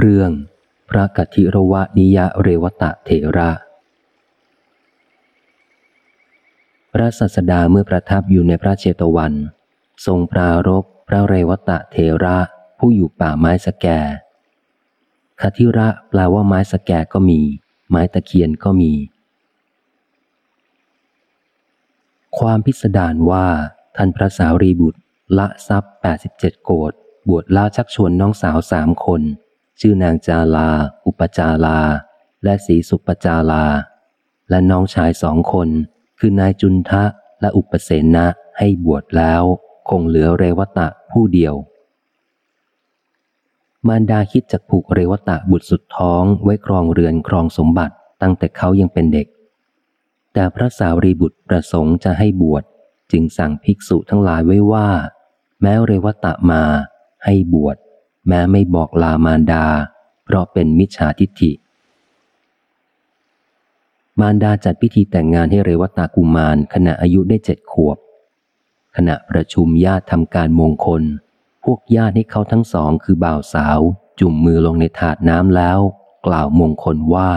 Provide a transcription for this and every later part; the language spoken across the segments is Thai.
เรื่อง พระกัทิรวนิยะเรวตะเถระ พระสัสดาเมื่อประทับอยู่ในพระเชตวัน ทรงปรารบพระเรวตะเถระผู้อยู่ป่าไม้สแกคทิระแปลว่าไม้สแกก็มี ไม้ตะเคียนก็มี ความพิสดารว่าท่านพระสาวรีบุตรละทรัพย์แปดสิบเจ็ดโกดบวชล่าชักชวนน้องสาวสามคน ชื่อนางจาลา อุปจาลา และสีสุปจาลา และน้องชายสองคน คือนายจุนทะและอุปเสนะให้บวชแล้ว คงเหลือเรวตะผู้เดียว มารดาคิดจะผูกเรวตะบุตรสุดท้องไว้ครองเรือนครองสมบัติตั้งแต่เขายังเป็นเด็ก แต่พระสาวรีบุตรประสงค์จะให้บวชจึงสั่งภิกษุทั้งหลายไว้ว่า แม้เรวตะมาให้บวช แม้ไม่บอกลามารดา เพราะเป็นมิจฉาทิฏฐิ มารดาจัดพิธีแต่งงานให้เรวตากุมารขณะอายุได้เจ็ดขวบ ขณะประชุมญาติทำการมงคล พวกญาติให้เขาทั้งสองคือบ่าวสาว จุ่มมือลงในถาดน้ำแล้ว กล่าวมงคลว่า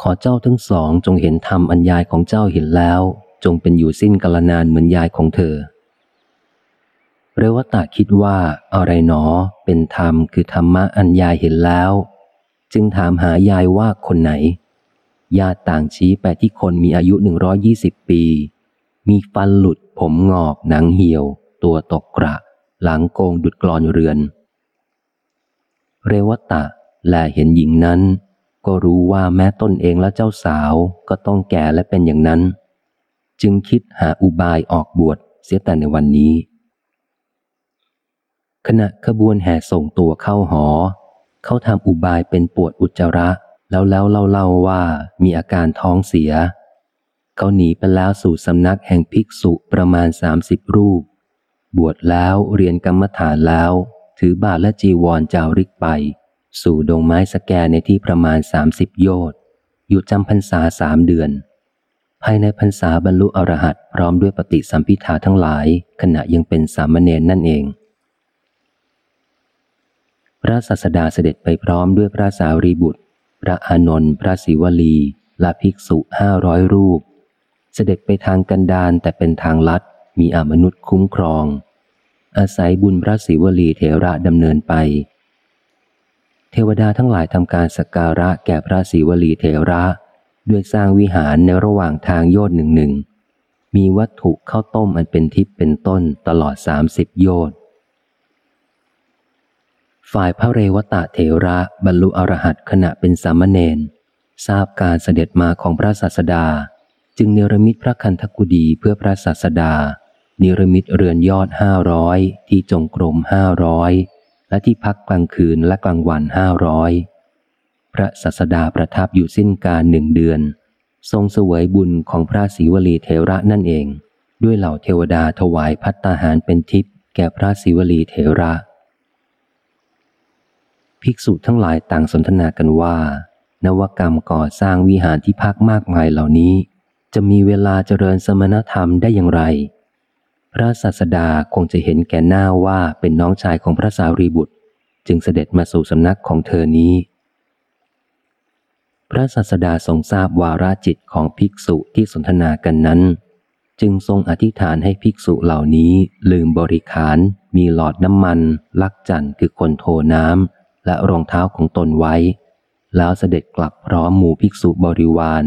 ขอเจ้าทั้งสองจงเห็นธรรมอัญญายของเจ้าเห็นแล้ว จงเป็นอยู่สิ้นกาลนานเหมือนยายของเธอ เรวตาคิดว่าอะไรหนอเป็นธรรมคือธรรมะอันยายเห็นแล้ว จึงถามหายายว่าคนไหน ญาติต่างชี้ไปที่คนมีอายุหนึ่งร้อยี่สิบปี มีฟันหลุดผมงอกหนังเหี่ยว ตัวตกกระ หลังโกงดุดกรอนเรือน เรวตะแลเห็นหญิงนั้น ก็รู้ว่าแม้ตนเองและเจ้าสาวก็ต้องแก่และเป็นอย่างนั้น จึงคิดหาอุบายออกบวชเสียแต่ในวันนี้ ขณะขบวนแห่ส่งตัวเข้าหอ เขาทำอุบายเป็นปวดอุจจาระ แล้วแล้วเล่าเล่าว่ามีอาการท้องเสีย เขาหนีไปแล้วสู่สำนักแห่งภิกษุประมาณสามสิบรูป บวชแล้วเรียนกรรมฐานแล้ว ถือบาทและจีวรจาริกไป สู่ดงไม้สแกในที่ประมาณสามสิบโยชน์อยู่จำพรรษาสามเดือน ภายในพรรษาบรรลุอรหัตพร้อมด้วยปฏิสัมพิทาทั้งหลาย ขณะยังเป็นสามเณรนั่นเอง ระสัสดาเสด็จไปพร้อมด้วยพระสารีบุตร พระอานนท์พระศิวลี และภิกษุห้าร้อยรูป เสด็จไปทางกันดานแต่เป็นทางลัดมีอมนุษย์คุ้มครอง อาศัยบุญพระศิวลีเถระดำเนินไป เทวดาทั้งหลายทำการสักการะแก่พระศิวลีเถระด้วยสร้างวิหารในระหว่างทางโยดหนึ่งหนึ่งมีวัตถุข้าวต้มอันเป็นทิพย์เป็นต้นตลอดสามสิบโยชน์ ฝ่ายพระเรวตะเถระบรรลุอรหัตขณะเป็นสามเณรทราบการเสด็จมาของพระศาสดา จึงเนรมิตพระคันธกุฎีเพื่อพระศาสดา เนรมิตเรือนยอดห้าร้อยที่จงกรมห้าร้อยและที่พักกลางคืนและกลางวันห้าร้อยพระศาสดาประทับอยู่สิ้นการหนึ่งเดือน ทรงเสวยบุญของพระศรีวลีเทระนั่นเอง ด้วยเหล่าเทวดาถวายพัตตาหารเป็นทิพย์แก่พระศรีวลีเทระ ภิกษุทั้งหลายต่างสนทนากันว่า นวกรรมก่อสร้างวิหารที่พักมากมายเหล่านี้ จะมีเวลาเจริญสมณธรรมได้อย่างไร พระศาสดาคงจะเห็นแก่หน้าว่าเป็นน้องชายของพระสารีบุตร จึงเสด็จมาสู่สำนักของเธอนี้ พระศาสดาทรงทราบวาราจิตของภิกษุที่สนทนากันนั้น จึงทรงอธิษฐานให้ภิกษุเหล่านี้ลืมบริขาร มีหลอดน้ำมัน ลักจันคือคนโทน้ำ และรองเท้าของตนไว้ แล้วเสด็จกลับพร้อมหมู่ภิกษุบริวาร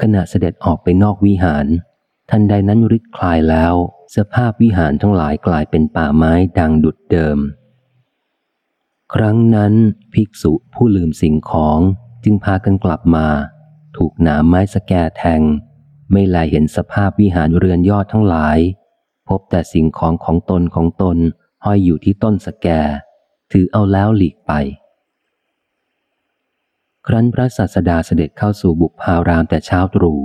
ขณะเสด็จออกไปนอกวิหาร ทันใดนั้นริดคลายแล้วสภาพวิหารทั้งหลายกลายเป็นป่าไม้ดังดุดเดิม ครั้งนั้นภิกษุผู้ลืมสิ่งของจึงพากันกลับมา ถูกหนามไม้สแกแทง ไม่แลเห็นสภาพวิหารเรือนยอดทั้งหลาย พบแต่สิ่งของของตนของตนห้อยอยู่ที่ต้นสแก ถือเอาแล้วหลีกไป ครั้นพระศาสดาเสด็จเข้าสู่บุพารามแต่เช้าตรู่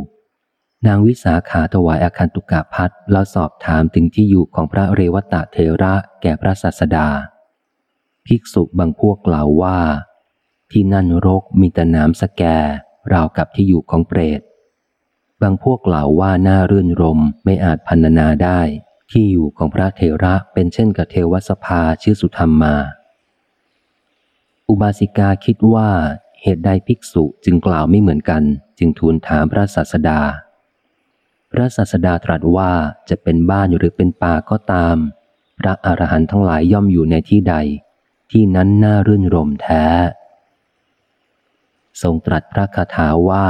นางวิสาขาถวายอาคันตุกะพัดแล้วสอบถามถึงที่อยู่ของพระเรวตะเทระแก่พระศาสดา ภิกษุบางพวกกล่าวว่า ที่นั่นรกมีแต่น้ำสแกราวกับที่อยู่ของเปรต บางพวกกล่าวว่าน่ารื่นรมไม่อาจพันนาได้ ที่อยู่ของพระเทระเป็นเช่นกับเทวสภาชื่อสุธรรมมา อุบาสิกาคิดว่าเหตุใดภิกษุจึงกล่าวไม่เหมือนกัน จึงทูลถามพระศาสดา พระศาสดาตรัสว่าจะเป็นบ้านหรือเป็นป่าก็ตาม พระอรหันต์ทั้งหลายย่อมอยู่ในที่ใด ที่นั้นน่ารื่นรมแท้ ทรงตรัสพระคาถาว่า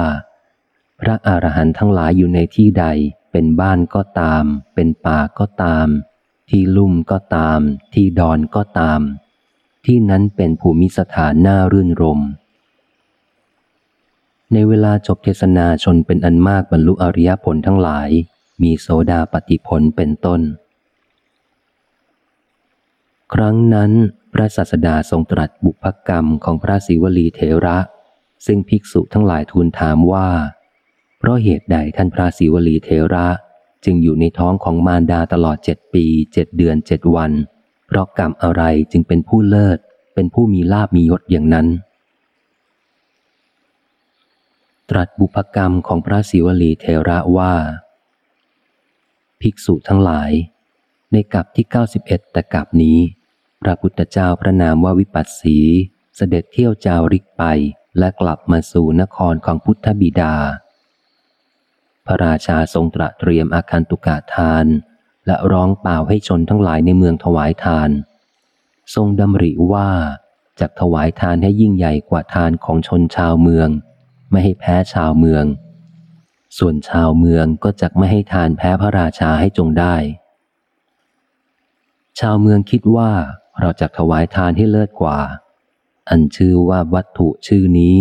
พระอรหันต์ทั้งหลายอยู่ในที่ใด เป็นบ้านก็ตาม เป็นป่าก็ตาม ที่ลุ่มก็ตาม ที่ดอนก็ตาม ที่นั้นเป็นภูมิสถานน่ารื่นรม ในเวลาจบเทศนาชนเป็นอันมากบรรลุอริยผลทั้งหลาย มีโสดาปฏิผลเป็นต้น ครั้งนั้นพระศาสดาทรงตรัสบุพกรรมของพระศิวลีเทระ ซึ่งภิกษุทั้งหลายทูลถามว่า เพราะเหตุใดท่านพระศิวลีเทระ จึงอยู่ในท้องของมารดาตลอดเจ็ดปีเจ็ดเดือนเจ็ดวัน เพราะกรรมอะไรจึงเป็นผู้เลิศ เป็นผู้มีลาบมียศอย่างนั้น ตรัสบุพกรรมของพระศิวลีเทระว่า ภิกษุทั้งหลาย ในกับที่ 91 แต่กับนี้ พระพุทธเจ้าพระนามว่าวิปัสสีเสด็จเที่ยวจาริกไปและกลับมาสู่นครของพุทธบิดา พระราชาทรงตระเตรียมอาคันตุกาทาน และร้องเป่าให้ชนทั้งหลายในเมืองถวายทาน ทรงดำริว่าจะถวายทานให้ยิ่งใหญ่กว่าทานของชนชาวเมือง ไม่ให้แพ้ชาวเมือง ส่วนชาวเมืองก็จะไม่ให้ทานแพ้พระราชาให้จงได้ ชาวเมืองคิดว่าเราจะถวายทานให้เลิศกว่า อันชื่อว่าวัตถุชื่อนี้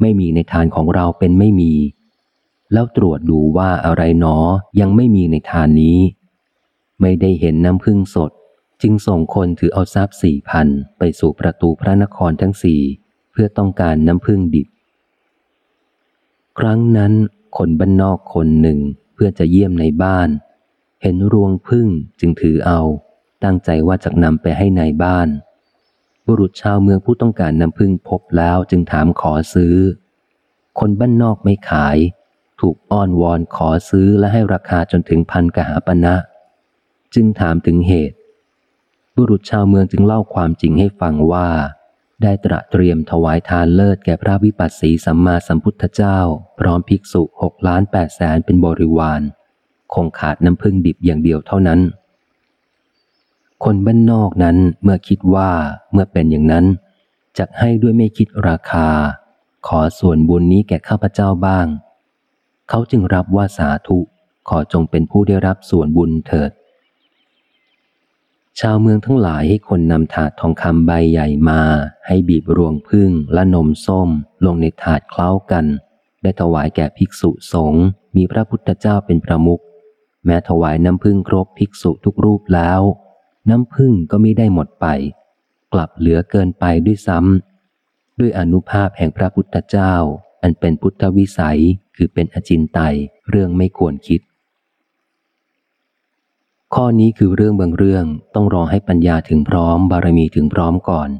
ไม่มีในทานของเราเป็นไม่มี แล้วตรวจดูว่าอะไรหนอยังไม่มีในทานนี้ ไม่ได้เห็นน้ำพึ่งสด จึงส่งคนถือเอาทรัพย์สี่พันไปสู่ประตูพระนครทั้งสี่เพื่อต้องการน้ำพึ่งดิบ ครั้งนั้นคนบ้านนอกคนหนึ่งเพื่อจะเยี่ยมในบ้าน เห็นรวงพึ่งจึงถือเอา ตั้งใจว่าจะนำไปให้ในบ้าน บุรุษชาวเมืองผู้ต้องการน้ำพึ่งพบแล้วจึงถามขอซื้อ คนบ้านนอกไม่ขาย ถูกอ้อนวอนขอซื้อและให้ราคาจนถึงพันกหาปณะนะ จึงถามถึงเหตุ บุรุษชาวเมืองจึงเล่าความจริงให้ฟังว่า ได้ตระเตรียมถวายทานเลิศแก่พระวิปัสสีสัมมาสัมพุทธเจ้า พร้อมภิกษุหกล้านแปดแสนเป็นบริวาร คงขาดน้ำพึ่งดิบอย่างเดียวเท่านั้น คนบ้านนอกนั้นเมื่อคิดว่าเมื่อเป็นอย่างนั้นจะให้ด้วยไม่คิดราคา ขอส่วนบุญนี้แก่ข้าพเจ้าบ้าง เขาจึงรับว่าสาธุขอจงเป็นผู้ได้รับส่วนบุญเถิด ชาวเมืองทั้งหลายให้คนนำถาดทองคำใบใหญ่มา ให้บีบรวงพึ่งและนมส้ม ลงในถาดเคล้ากัน ได้ถวายแก่ภิกษุสงฆ์มีพระพุทธเจ้าเป็นประมุขแม้ถวายน้ำพึ่งครบภิกษุทุกรูปแล้ว น้ำพึ่งก็ไม่ได้หมดไป กลับเหลือเกินไปด้วยซ้ำด้วยอนุภาพแห่งพระพุทธเจ้า อันเป็นพุทธวิสัยคือเป็นอจินไตยเรื่องไม่ควรคิด ข้อนี้คือเรื่องบางเรื่องต้องรอให้ปัญญาถึงพร้อมบารมีถึงพร้อมก่อน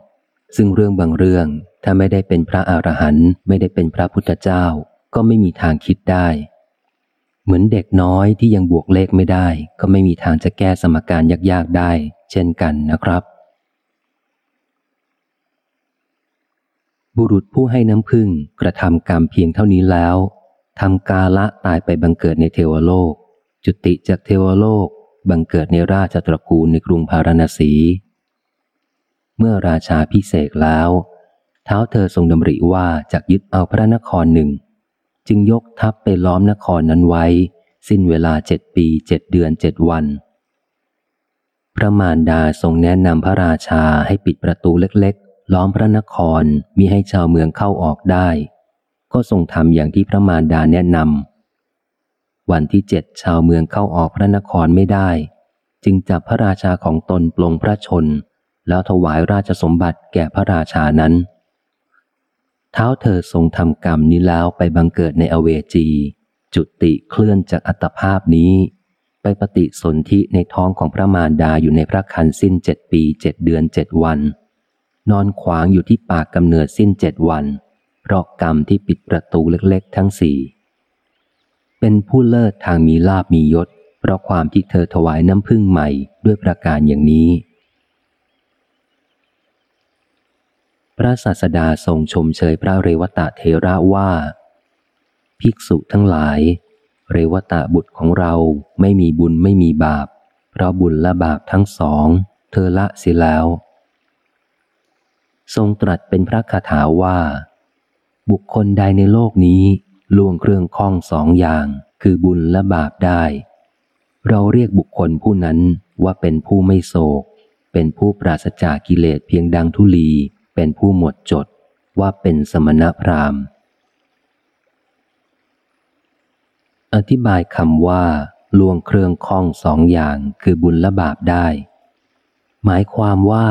ซึ่งเรื่องบางเรื่องถ้าไม่ได้เป็นพระอรหันต์ไม่ได้เป็นพระพุทธเจ้า ก็ไม่มีทางคิดได้ เหมือนเด็กน้อยที่ยังบวกเลขไม่ได้ ก็ไม่มีทางจะแก้สมการยากๆได้ เช่นกันนะครับ บุรุษผู้ให้น้ำพึ่งกระทำกรรมเพียงเท่านี้แล้วทำกาละตายไปบังเกิดในเทวโลก จุติจากเทวโลก บังเกิดในราชตระกูลในกรุงพาราณสี เมื่อราชาพิเศษแล้ว เท้าเธอทรงดำริว่าจะยึดเอาพระนครหนึ่ง จึงยกทัพไปล้อมนครนั้นไว้ สิ้นเวลาเจ็ดปีเจ็ดเดือนเจ็ดวัน พระมารดาทรงแนะนำพระราชาให้ปิดประตูเล็กๆ ล้อมพระนครมีให้ชาวเมืองเข้าออกได้ ก็ทรงทำอย่างที่พระมารดาแนะนำ วันที่เจ็ดชาวเมืองเข้าออกพระนครไม่ได้ จึงจับพระราชาของตนปลงพระชน แล้วถวายราชสมบัติแก่พระราชานั้น เท้าเธอทรงทำกรรมนี้แล้วไปบังเกิดในอเวจี จุติเคลื่อนจากอัตภาพนี้ ไปปฏิสนธิในท้องของพระมารดาอยู่ในพระคันสิ้นเจ็ดปีเจ็ดเดือนเจ็ดวัน นอนขวางอยู่ที่ปากกำเนิดสิ้นเจ็ดวัน เพราะกรรมที่ปิดประตูเล็กๆ ทั้งสี่ เป็นผู้เลิศทางมีลาบมียศ เพราะความที่เธอถวายน้ำพึ่งใหม่ด้วยประการอย่างนี้ พระศาสดาทรงชมเชยพระเรวตะเทระว่า ภิกษุทั้งหลาย เรวตะบุตรของเราไม่มีบุญไม่มีบาป เพราะบุญและบาปทั้งสอง เธอละเสียแล้ว ทรงตรัสเป็นพระคาถาว่า บุคคลใดในโลกนี้ ล่วงเครื่องข้องสองอย่างคือบุญและบาปได้ เราเรียกบุคคลผู้นั้นว่าเป็นผู้ไม่โศก เป็นผู้ปราศจากกิเลสเพียงดังทุลี เป็นผู้หมดจดว่าเป็นสมณพราหมณ์ อธิบายคำว่าล่วงเครื่องข้องสองอย่างคือบุญและบาปได้ หมายความว่า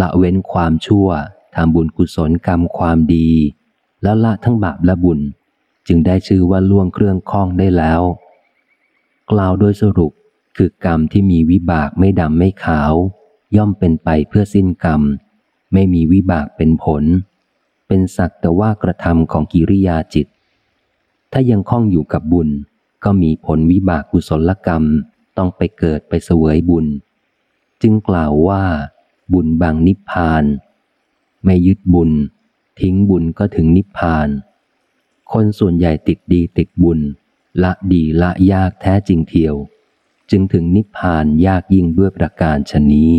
ละเว้นความชั่วทำบุญกุศลกรรมความดี แล้วละทั้งบาปและบุญ จึงได้ชื่อว่าล่วงเครื่องข้องได้แล้ว กล่าวโดยสรุปคือกรรมที่มีวิบากไม่ดำไม่ขาว ย่อมเป็นไปเพื่อสิ้นกรรม ไม่มีวิบากเป็นผล เป็นสักแต่ว่ากระทำของกิริยาจิต ถ้ายังคล้องอยู่กับบุญ ก็มีผลวิบากกุศลกรรมต้องไปเกิดไปเสวยบุญ จึงกล่าวว่า บุญบางนิพพาน ไม่ยึดบุญ ทิ้งบุญก็ถึงนิพพาน คนส่วนใหญ่ติดดีติดบุญ ละดีละยากแท้จริงเทียว จึงถึงนิพพานยากยิ่งด้วยประการชนี้